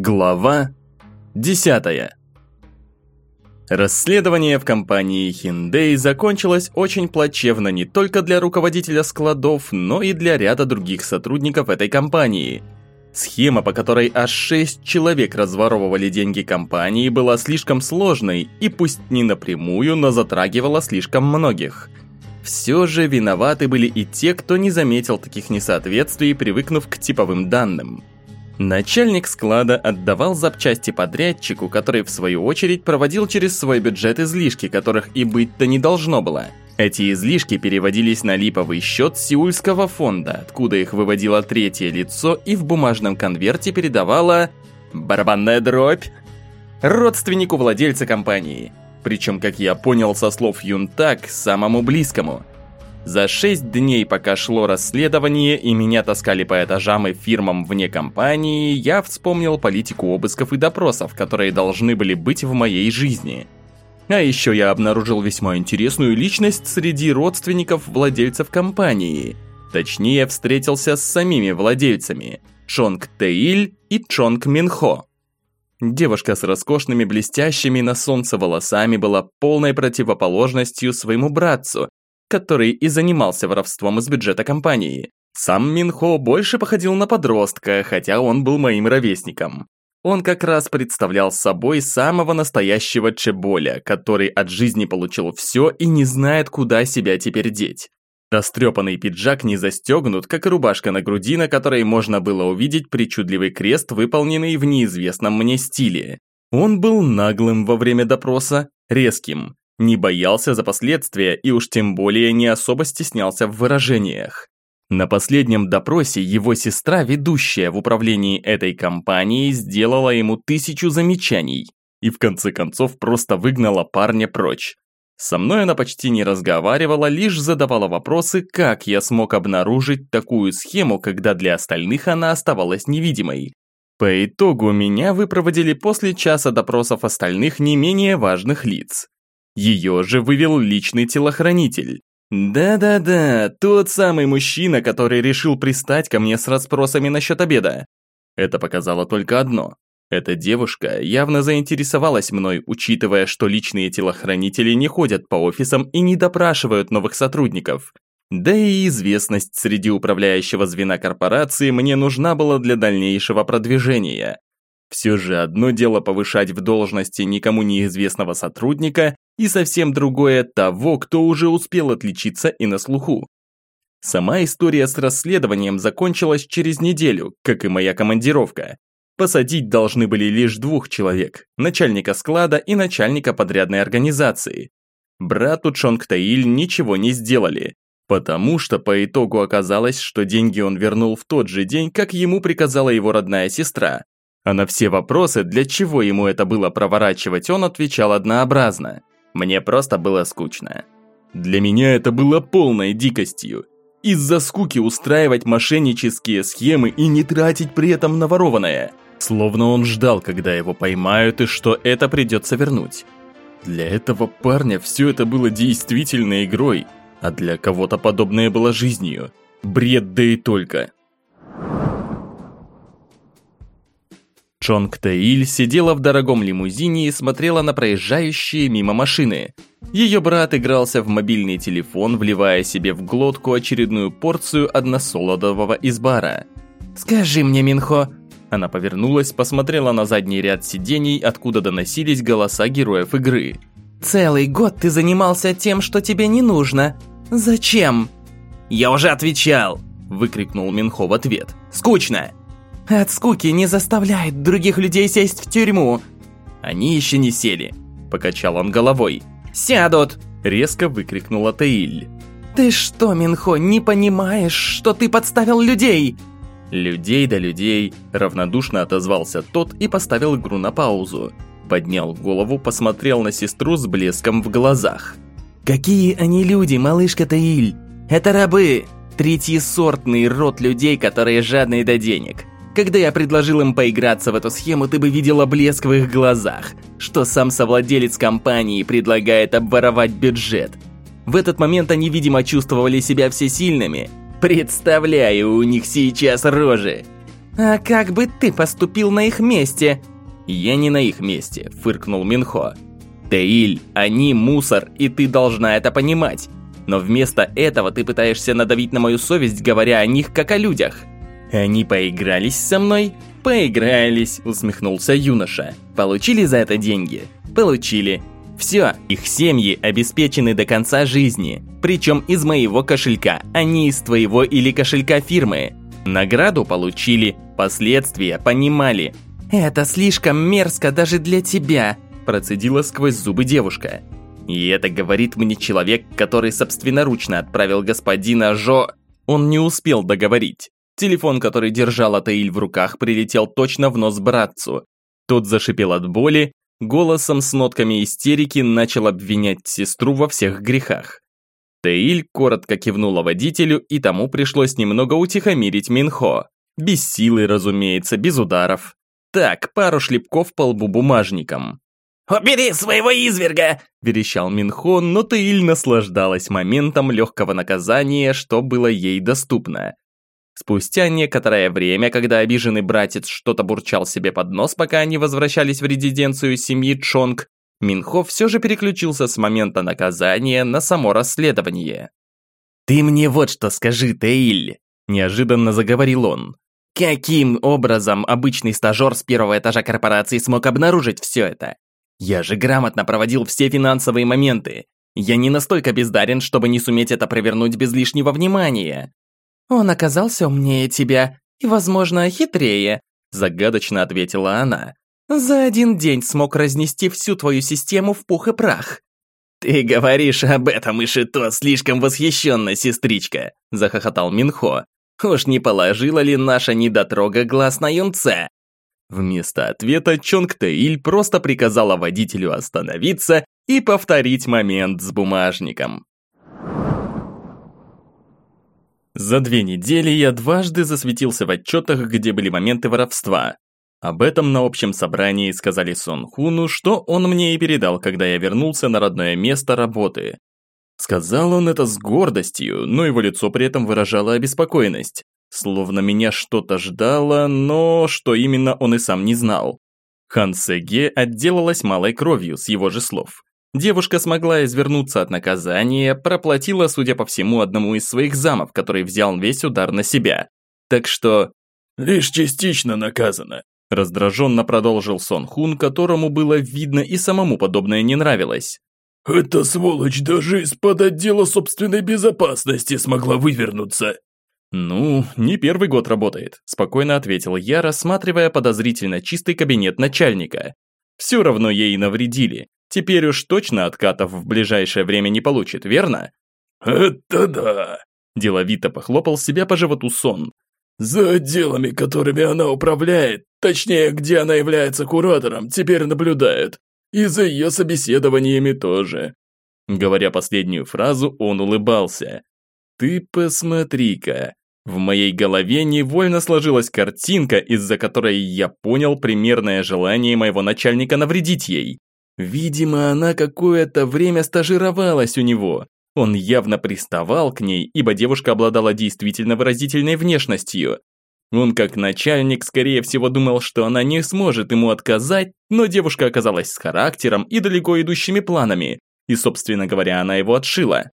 Глава 10. Расследование в компании Hyundai закончилось очень плачевно не только для руководителя складов, но и для ряда других сотрудников этой компании. Схема, по которой аж 6 человек разворовывали деньги компании, была слишком сложной и пусть не напрямую, но затрагивала слишком многих. Все же виноваты были и те, кто не заметил таких несоответствий, привыкнув к типовым данным. Начальник склада отдавал запчасти подрядчику, который в свою очередь проводил через свой бюджет излишки, которых и быть-то не должно было. Эти излишки переводились на липовый счет Сеульского фонда, откуда их выводило третье лицо и в бумажном конверте передавало барабанная дробь родственнику владельца компании. Причем, как я понял со слов Юнтак, самому близкому – за шесть дней, пока шло расследование и меня таскали по этажам и фирмам вне компании, я вспомнил политику обысков и допросов, которые должны были быть в моей жизни. А еще я обнаружил весьма интересную личность среди родственников владельцев компании. Точнее, встретился с самими владельцами – Чонг Тэиль и Чонг Минхо. Девушка с роскошными блестящими на солнце волосами была полной противоположностью своему братцу, который и занимался воровством из бюджета компании. Сам Минхо больше походил на подростка, хотя он был моим ровесником. Он как раз представлял собой самого настоящего чеболя, который от жизни получил все и не знает, куда себя теперь деть. Растрепанный пиджак не застегнут, как и рубашка на груди, на которой можно было увидеть причудливый крест, выполненный в неизвестном мне стиле. Он был наглым во время допроса, резким, не боялся за последствия и уж тем более не особо стеснялся в выражениях. На последнем допросе его сестра, ведущая в управлении этой компанией, сделала ему тысячу замечаний и в конце концов просто выгнала парня прочь. Со мной она почти не разговаривала, лишь задавала вопросы, как я смог обнаружить такую схему, когда для остальных она оставалась невидимой. По итогу меня выпроводили после часа допросов остальных не менее важных лиц. Ее же вывел личный телохранитель. Да-да-да, тот самый мужчина, который решил пристать ко мне с расспросами насчет обеда. Это показало только одно. Эта девушка явно заинтересовалась мной, учитывая, что личные телохранители не ходят по офисам и не допрашивают новых сотрудников. Да и известность среди управляющего звена корпорации мне нужна была для дальнейшего продвижения. Все же одно дело повышать в должности никому неизвестного сотрудника, и совсем другое того, кто уже успел отличиться и на слуху. Сама история с расследованием закончилась через неделю, как и моя командировка. Посадить должны были лишь двух человек – начальника склада и начальника подрядной организации. Брату Чонг Таиль ничего не сделали, потому что по итогу оказалось, что деньги он вернул в тот же день, как ему приказала его родная сестра. А на все вопросы, для чего ему это было проворачивать, он отвечал однообразно. Мне просто было скучно. Для меня это было полной дикостью. Из-за скуки устраивать мошеннические схемы и не тратить при этом наворованное. Словно он ждал, когда его поймают и что это придется вернуть. Для этого парня все это было действительно игрой, а для кого-то подобное было жизнью. Бред да и только. Чонг Таиль сидела в дорогом лимузине и смотрела на проезжающие мимо машины. Ее брат игрался в мобильный телефон, вливая себе в глотку очередную порцию односолодового из бара. «Скажи мне, Минхо...» Она повернулась, посмотрела на задний ряд сидений, откуда доносились голоса героев игры. «Целый год ты занимался тем, что тебе не нужно. Зачем?» «Я уже отвечал!» – выкрикнул Минхо в ответ. «Скучно!» От скуки не заставляет других людей сесть в тюрьму. Они еще не сели. Покачал он головой. Сядут! Резко выкрикнула Таиль. Ты что, Минхо, не понимаешь, что ты подставил людей? Людей да людей, равнодушно отозвался тот и поставил игру на паузу. Поднял голову, посмотрел на сестру с блеском в глазах. «Какие они люди, малышка Таиль? Это рабы! Третьесортный род людей, которые жадные до денег. Когда я предложил им поиграться в эту схему, ты бы видела блеск в их глазах, что сам совладелец компании предлагает обворовать бюджет. В этот момент они, видимо, чувствовали себя всесильными. Представляю у них сейчас рожи. «А как бы ты поступил на их месте?» «Я не на их месте», – фыркнул Минхо. «Теиль, они мусор, и ты должна это понимать. Но вместо этого ты пытаешься надавить на мою совесть, говоря о них как о людях». «Они поигрались со мной?» «Поигрались», – усмехнулся юноша. «Получили за это деньги?» «Получили. Все, их семьи обеспечены до конца жизни. Причем из моего кошелька, а не из твоего или кошелька фирмы. Награду получили, последствия понимали. «Это слишком мерзко даже для тебя», процедила сквозь зубы девушка. И это говорит мне человек, который собственноручно отправил господина Жо... Он не успел договорить. Телефон, который держал Атаиль в руках, прилетел точно в нос братцу. Тот зашипел от боли, голосом с нотками истерики начал обвинять сестру во всех грехах. Таиль коротко кивнула водителю, и тому пришлось немного утихомирить Минхо. Без силы, разумеется, без ударов. Так, пару шлепков по лбу бумажником. «Убери своего изверга!» – верещал Минхо, но Таиль наслаждалась моментом легкого наказания, что было ей доступно. Спустя некоторое время, когда обиженный братец что-то бурчал себе под нос, пока они возвращались в резиденцию семьи Чонг, Минхо все же переключился с момента наказания на само расследование. «Ты мне вот что скажи, Теиль!» – неожиданно заговорил он. «Каким образом обычный стажер с первого этажа корпорации смог обнаружить все это? Я же грамотно проводил все финансовые моменты. Я не настолько бездарен, чтобы не суметь это провернуть без лишнего внимания. «Он оказался умнее тебя и, возможно, хитрее», загадочно ответила она. «За один день смог разнести всю твою систему в пух и прах». «Ты говоришь об этом, Ишито, слишком восхищенно, сестричка», захохотал Минхо. «Уж не положила ли наша недотрога глаз на юнца?» Вместо ответа Чонг Тэиль просто приказала водителю остановиться и повторить момент с бумажником. За две недели я дважды засветился в отчетах, где были моменты воровства. Об этом на общем собрании сказали Сон Хуну, что он мне и передал, когда я вернулся на родное место работы. Сказал он это с гордостью, но его лицо при этом выражало обеспокоенность. Словно меня что-то ждало, но что именно он и сам не знал. Хан Сеге отделалась малой кровью, с его же слов. Девушка смогла извернуться от наказания, проплатила, судя по всему, одному из своих замов, который взял весь удар на себя. Так что... «Лишь частично наказана», – раздраженно продолжил Сон Хун, которому было видно и самому подобное не нравилось. «Эта сволочь даже из-под отдела собственной безопасности смогла вывернуться». «Ну, не первый год работает», – спокойно ответил я, рассматривая подозрительно чистый кабинет начальника. «Все равно ей навредили, Теперь уж точно откатов в ближайшее время не получит, верно? Это да. Деловито похлопал себя по животу сон. За отделами, которыми она управляет, точнее, где она является куратором, теперь наблюдает. И за ее собеседованиями тоже. Говоря последнюю фразу, он улыбался. «Ты посмотри-ка». В моей голове невольно сложилась картинка, из-за которой я понял примерное желание моего начальника навредить ей. Видимо, она какое-то время стажировалась у него. Он явно приставал к ней, ибо девушка обладала действительно выразительной внешностью. Он как начальник, скорее всего, думал, что она не сможет ему отказать, но девушка оказалась с характером и далеко идущими планами, и, собственно говоря, она его отшила.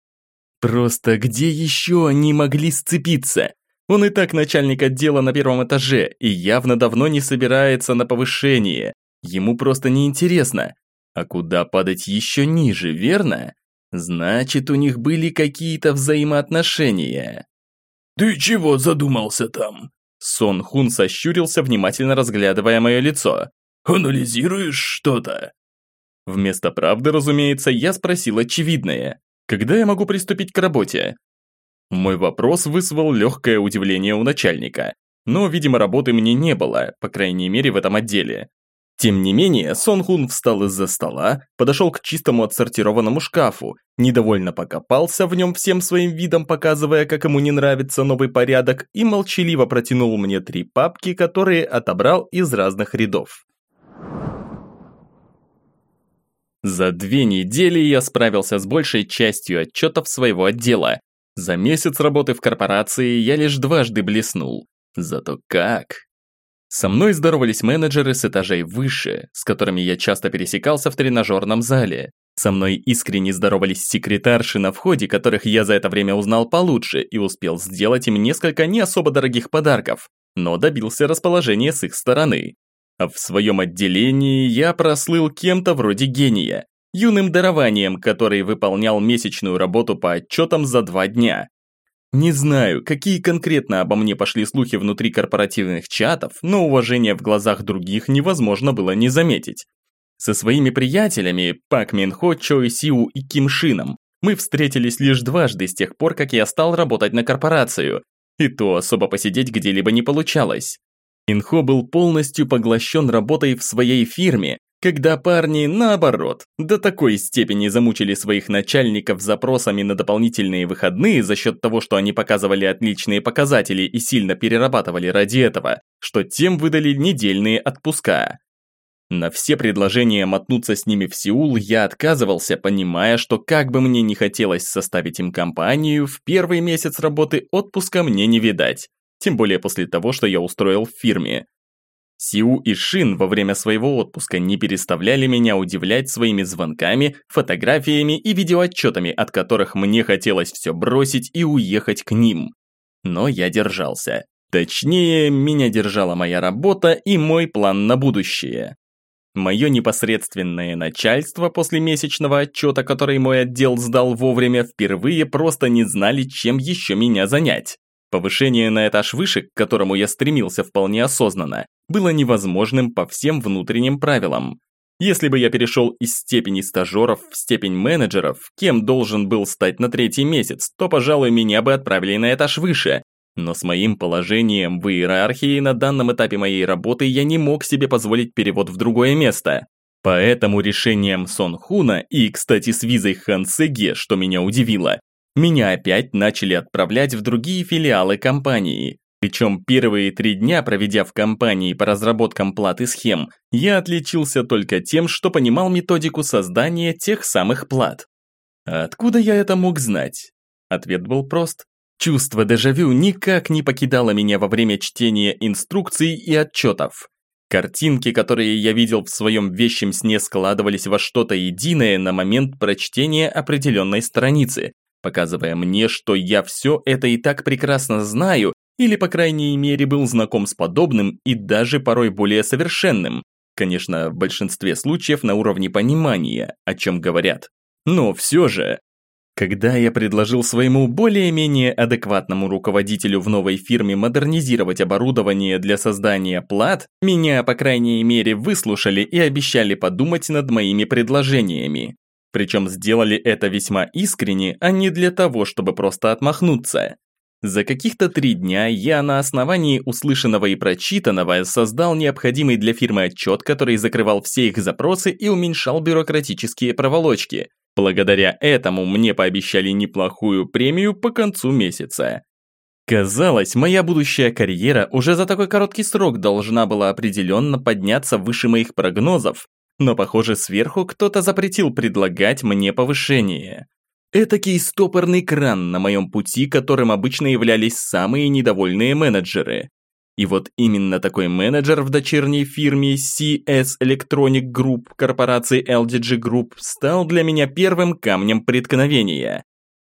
Просто где еще они могли сцепиться? Он и так начальник отдела на первом этаже и явно давно не собирается на повышение. Ему просто неинтересно. А куда падать еще ниже, верно? Значит, у них были какие-то взаимоотношения. «Ты чего задумался там?» Сон Хун сощурился, внимательно разглядывая мое лицо. «Анализируешь что-то?» Вместо правды, разумеется, я спросил очевидное. Когда я могу приступить к работе? Мой вопрос вызвал легкое удивление у начальника. Но, видимо, работы мне не было, по крайней мере, в этом отделе. Тем не менее, Сон Хун встал из-за стола, подошел к чистому отсортированному шкафу, недовольно покопался в нем всем своим видом, показывая, как ему не нравится новый порядок, и молчаливо протянул мне три папки, которые отобрал из разных рядов. За две недели я справился с большей частью отчетов своего отдела. За месяц работы в корпорации я лишь дважды блеснул. Зато как? Со мной здоровались менеджеры с этажей выше, с которыми я часто пересекался в тренажерном зале. Со мной искренне здоровались секретарши на входе, которых я за это время узнал получше и успел сделать им несколько не особо дорогих подарков, но добился расположения с их стороны. А в своем отделении я прослыл кем-то вроде гения, юным дарованием, который выполнял месячную работу по отчетам за два дня. Не знаю, какие конкретно обо мне пошли слухи внутри корпоративных чатов, но уважение в глазах других невозможно было не заметить. Со своими приятелями Пак Минхо, Чой Сиу и Ким Шином мы встретились лишь дважды с тех пор, как я стал работать на корпорацию, и то особо посидеть где-либо не получалось. Инхо был полностью поглощен работой в своей фирме, когда парни, наоборот, до такой степени замучили своих начальников запросами на дополнительные выходные за счет того, что они показывали отличные показатели и сильно перерабатывали ради этого, что тем выдали недельные отпуска. На все предложения мотнуться с ними в Сеул я отказывался, понимая, что как бы мне не хотелось составить им компанию, в первый месяц работы отпуска мне не видать. Тем более после того, что я устроил в фирме. Сиу и Шин во время своего отпуска не переставляли меня удивлять своими звонками, фотографиями и видеоотчетами, от которых мне хотелось все бросить и уехать к ним. Но я держался. Точнее, меня держала моя работа и мой план на будущее. Мое непосредственное начальство после месячного отчета, который мой отдел сдал вовремя, впервые просто не знали, чем еще меня занять. Повышение на этаж выше, к которому я стремился вполне осознанно, было невозможным по всем внутренним правилам. Если бы я перешел из степени стажеров в степень менеджеров, кем должен был стать на третий месяц, то, пожалуй, меня бы отправили на этаж выше, но с моим положением в иерархии на данном этапе моей работы я не мог себе позволить перевод в другое место. Поэтому решением Сон Хуна и, кстати, с визой Хан Сэге, что меня удивило, меня опять начали отправлять в другие филиалы компании. Причем первые три дня, проведя в компании по разработкам плат и схем, я отличился только тем, что понимал методику создания тех самых плат. Откуда я это мог знать? Ответ был прост. Чувство дежавю никак не покидало меня во время чтения инструкций и отчетов. Картинки, которые я видел в своем вещем сне, складывались во что-то единое на момент прочтения определенной страницы, показывая мне, что я все это и так прекрасно знаю, или, по крайней мере, был знаком с подобным и даже порой более совершенным. Конечно, в большинстве случаев на уровне понимания, о чем говорят. Но все же, когда я предложил своему более-менее адекватному руководителю в новой фирме модернизировать оборудование для создания плат, меня, по крайней мере, выслушали и обещали подумать над моими предложениями. Причем сделали это весьма искренне, а не для того, чтобы просто отмахнуться. За каких-то три дня я на основании услышанного и прочитанного создал необходимый для фирмы отчет, который закрывал все их запросы и уменьшал бюрократические проволочки – Благодаря этому мне пообещали неплохую премию по концу месяца. Казалось, моя будущая карьера уже за такой короткий срок должна была определенно подняться выше моих прогнозов, но, похоже, сверху кто-то запретил предлагать мне повышение. Этакий стопорный кран на моем пути, которым обычно являлись самые недовольные менеджеры. И вот именно такой менеджер в дочерней фирме CS Electronic Group корпорации LDG Group стал для меня первым камнем преткновения.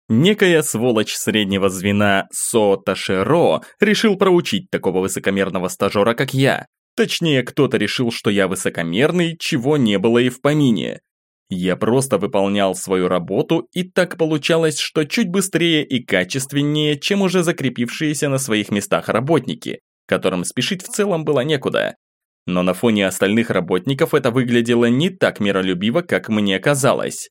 Некая сволочь среднего звена Со Ташеро решил проучить такого высокомерного стажера, как я. Точнее, кто-то решил, что я высокомерный, чего не было и в помине. Я просто выполнял свою работу, и так получалось, что чуть быстрее и качественнее, чем уже закрепившиеся на своих местах работники которым спешить в целом было некуда. Но на фоне остальных работников это выглядело не так миролюбиво, как мне казалось.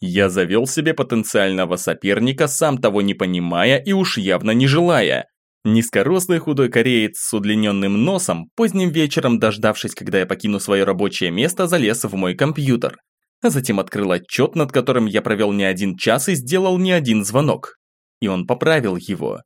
Я завел себе потенциального соперника, сам того не понимая и уж явно не желая. Низкорослый худой кореец с удлиненным носом, поздним вечером дождавшись, когда я покину свое рабочее место, залез в мой компьютер. А затем открыл отчет, над которым я провел не один час и сделал не один звонок. И он поправил его.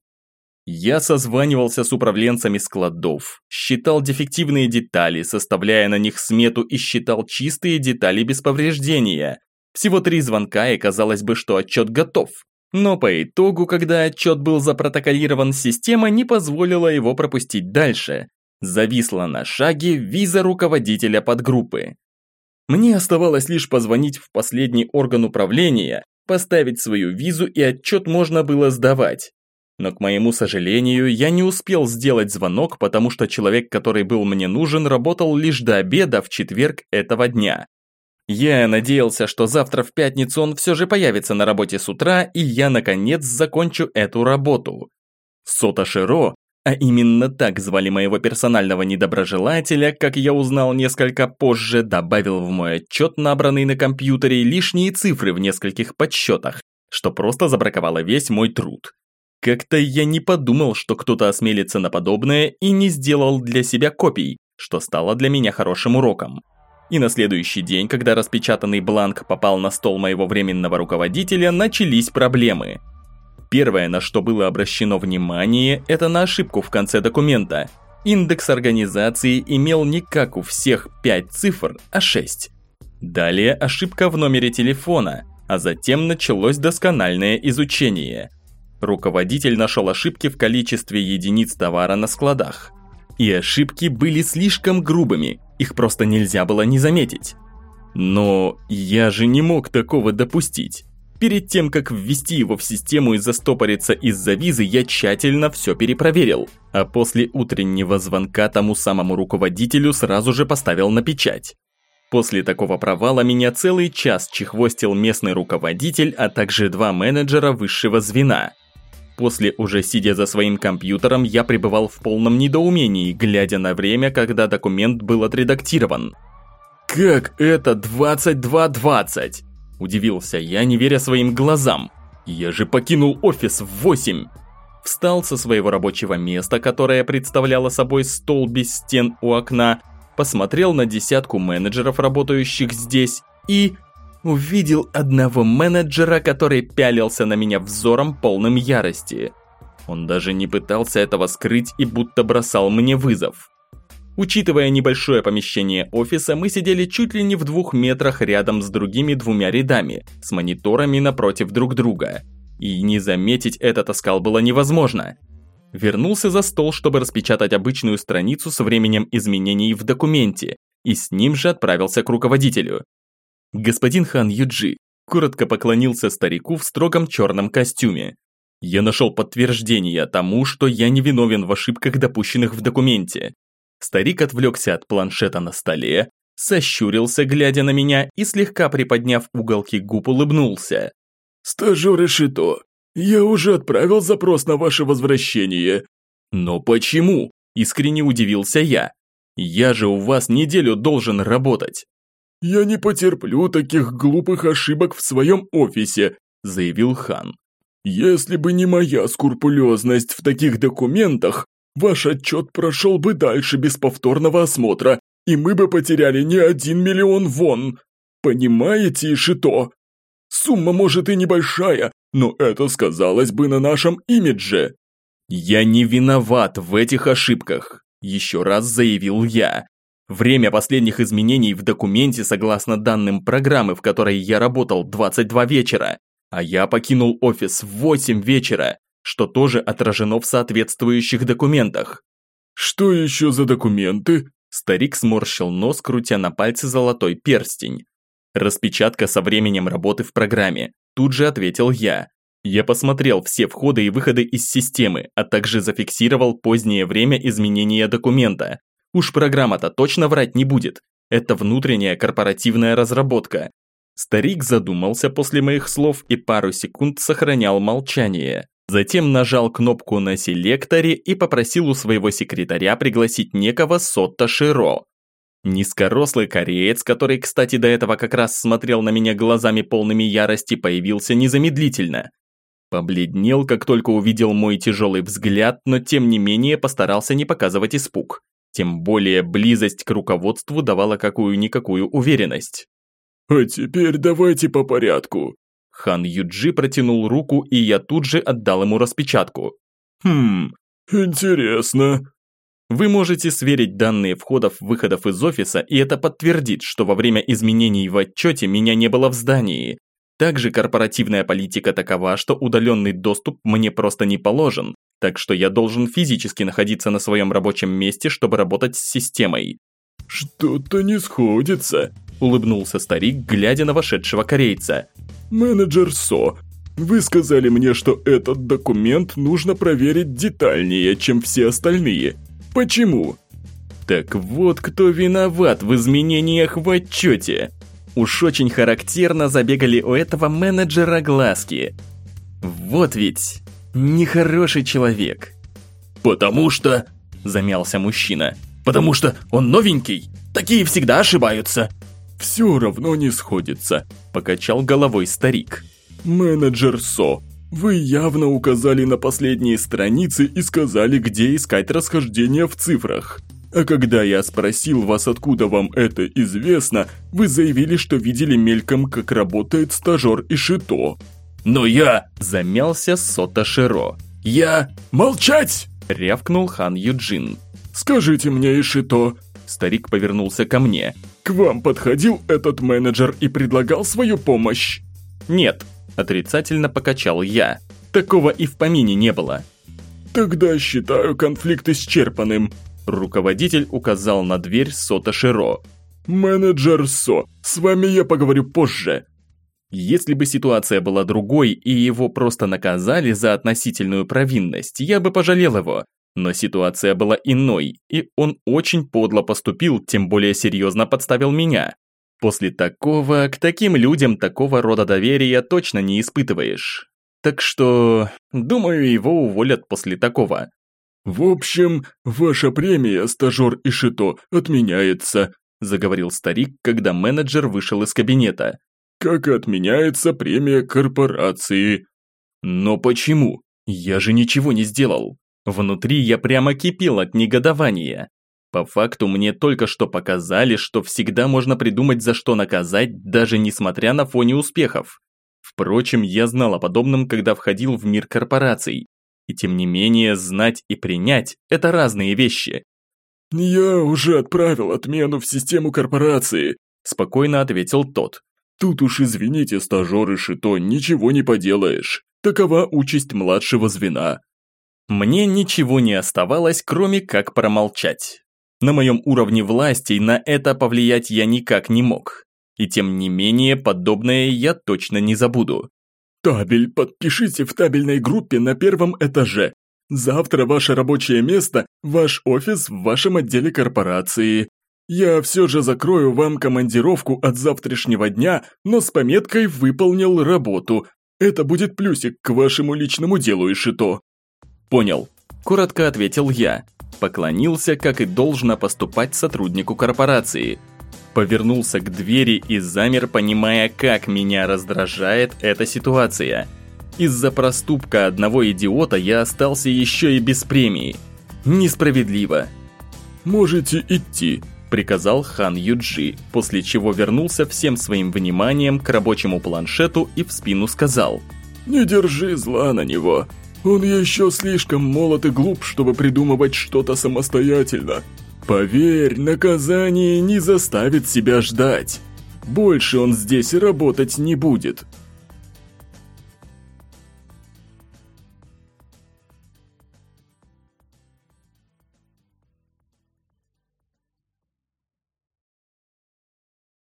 Я созванивался с управленцами складов, считал дефективные детали, составляя на них смету и считал чистые детали без повреждения. Всего три звонка и казалось бы, что отчет готов. Но по итогу, когда отчет был запротоколирован, система не позволила его пропустить дальше. Зависла на шаге виза руководителя подгруппы. Мне оставалось лишь позвонить в последний орган управления, поставить свою визу и отчет можно было сдавать. Но, к моему сожалению, я не успел сделать звонок, потому что человек, который был мне нужен, работал лишь до обеда в четверг этого дня. Я надеялся, что завтра в пятницу он все же появится на работе с утра, и я, наконец, закончу эту работу. Сота Широ, а именно так звали моего персонального недоброжелателя, как я узнал несколько позже, добавил в мой отчет, набранный на компьютере, лишние цифры в нескольких подсчетах, что просто забраковало весь мой труд. Как-то я не подумал, что кто-то осмелится на подобное и не сделал для себя копий, что стало для меня хорошим уроком. И на следующий день, когда распечатанный бланк попал на стол моего временного руководителя, начались проблемы. Первое, на что было обращено внимание, это на ошибку в конце документа. Индекс организации имел не как у всех 5 цифр, а 6. Далее ошибка в номере телефона, а затем началось доскональное изучение. Руководитель нашел ошибки в количестве единиц товара на складах. И ошибки были слишком грубыми, их просто нельзя было не заметить. Но я же не мог такого допустить. Перед тем, как ввести его в систему и застопориться из-за визы, я тщательно все перепроверил, а после утреннего звонка тому самому руководителю сразу же поставил на печать. После такого провала меня целый час чехвостил местный руководитель, а также два менеджера высшего звена. После, уже сидя за своим компьютером, я пребывал в полном недоумении, глядя на время, когда документ был отредактирован. «Как это 22.20?» – удивился я, не веря своим глазам. «Я же покинул офис в 8!» Встал со своего рабочего места, которое представляло собой стол без стен у окна, посмотрел на десятку менеджеров, работающих здесь, и увидел одного менеджера, который пялился на меня взором полным ярости. Он даже не пытался этого скрыть и будто бросал мне вызов. Учитывая небольшое помещение офиса, мы сидели чуть ли не в двух метрах рядом с другими двумя рядами, с мониторами напротив друг друга. И не заметить этот оскал было невозможно. Вернулся за стол, чтобы распечатать обычную страницу с временем изменений в документе, и с ним же отправился к руководителю. Господин Хан Юджи коротко поклонился старику в строгом черном костюме. Я нашел подтверждение тому, что я не виновен в ошибках, допущенных в документе. Старик отвлекся от планшета на столе, сощурился, глядя на меня, и слегка приподняв уголки губ, улыбнулся. «Стажер Ишито, я уже отправил запрос на ваше возвращение». «Но почему?» – искренне удивился я. «Я же у вас неделю должен работать». «Я не потерплю таких глупых ошибок в своем офисе», – заявил Хан. «Если бы не моя скрупулезность в таких документах, ваш отчет прошел бы дальше без повторного осмотра, и мы бы потеряли не один миллион вон. Понимаете, Ишито? Сумма может и небольшая, но это сказалось бы на нашем имидже». «Я не виноват в этих ошибках», – еще раз заявил я. Время последних изменений в документе согласно данным программы, в которой я работал 22 вечера, а я покинул офис в 8 вечера, что тоже отражено в соответствующих документах. «Что еще за документы?» Старик сморщил нос, крутя на пальце золотой перстень. Распечатка со временем работы в программе. Тут же ответил я. Я посмотрел все входы и выходы из системы, а также зафиксировал позднее время изменения документа, Уж программа-то точно врать не будет. Это внутренняя корпоративная разработка. Старик задумался после моих слов и пару секунд сохранял молчание. Затем нажал кнопку на селекторе и попросил у своего секретаря пригласить некого Сотта Широ. Низкорослый кореец, который, кстати, до этого как раз смотрел на меня глазами полными ярости, появился незамедлительно. Побледнел, как только увидел мой тяжелый взгляд, но тем не менее постарался не показывать испуг. Тем более близость к руководству давала какую-никакую уверенность. «А теперь давайте по порядку». Хан Юджи протянул руку, и я тут же отдал ему распечатку. «Хм, интересно». Вы можете сверить данные входов-выходов из офиса, и это подтвердит, что во время изменений в отчете меня не было в здании. Также корпоративная политика такова, что удаленный доступ мне просто не положен, так что я должен физически находиться на своем рабочем месте, чтобы работать с системой. «Что-то не сходится», – улыбнулся старик, глядя на вошедшего корейца. «Менеджер Со, вы сказали мне, что этот документ нужно проверить детальнее, чем все остальные. Почему?» Так вот кто виноват в изменениях в отчете. Уж очень характерно забегали у этого менеджера глазки. Вот ведь нехороший человек. «Потому что...» – замялся мужчина. «Потому что он новенький. Такие всегда ошибаются». «Все равно не сходится», – покачал головой старик. «Менеджер Со, вы явно указали на последние страницы и сказали, где искать расхождения в цифрах. А когда я спросил вас, откуда вам это известно, вы заявили, что видели мельком, как работает стажер Ишито. «Но я...» – замялся Сота Широ. «Я... молчать!» – рявкнул хан Юджин. «Скажите мне, Ишито...» Старик повернулся ко мне. «К вам подходил этот менеджер и предлагал свою помощь?» «Нет», – отрицательно покачал я. «Такого и в помине не было». «Тогда считаю конфликт исчерпанным», Руководитель указал на дверь Сота Широ. «Менеджер Со, с вами я поговорю позже». Если бы ситуация была другой и его просто наказали за относительную провинность, я бы пожалел его. Но ситуация была иной, и он очень подло поступил, тем более серьезно подставил меня. После такого, к таким людям такого рода доверия точно не испытываешь. Так что, думаю, его уволят после такого. «В общем, ваша премия, стажер Ишито, отменяется», заговорил старик, когда менеджер вышел из кабинета. «Как и отменяется премия корпорации». «Но почему? Я же ничего не сделал. Внутри я прямо кипел от негодования. По факту мне только что показали, что всегда можно придумать за что наказать, даже несмотря на фоне успехов. Впрочем, я знал о подобном, когда входил в мир корпораций. И тем не менее, знать и принять – это разные вещи. «Я уже отправил отмену в систему корпорации», – спокойно ответил тот. «Тут уж извините, стажеры Шито, ничего не поделаешь. Такова участь младшего звена». Мне ничего не оставалось, кроме как промолчать. На моем уровне власти на это повлиять я никак не мог. И тем не менее, подобное я точно не забуду. «Табель, подпишите в табельной группе на первом этаже. Завтра ваше рабочее место, ваш офис в вашем отделе корпорации. Я все же закрою вам командировку от завтрашнего дня, но с пометкой «выполнил работу». Это будет плюсик к вашему личному делу, Ишито». «Понял», – коротко ответил я. Поклонился, как и должно поступать сотруднику корпорации – Повернулся к двери и замер, понимая, как меня раздражает эта ситуация. Из-за проступка одного идиота я остался еще и без премии. Несправедливо. «Можете идти», – приказал хан Юджи, после чего вернулся всем своим вниманием к рабочему планшету и в спину сказал. «Не держи зла на него. Он еще слишком молод и глуп, чтобы придумывать что-то самостоятельно. Поверь, наказание не заставит себя ждать. Больше он здесь работать не будет.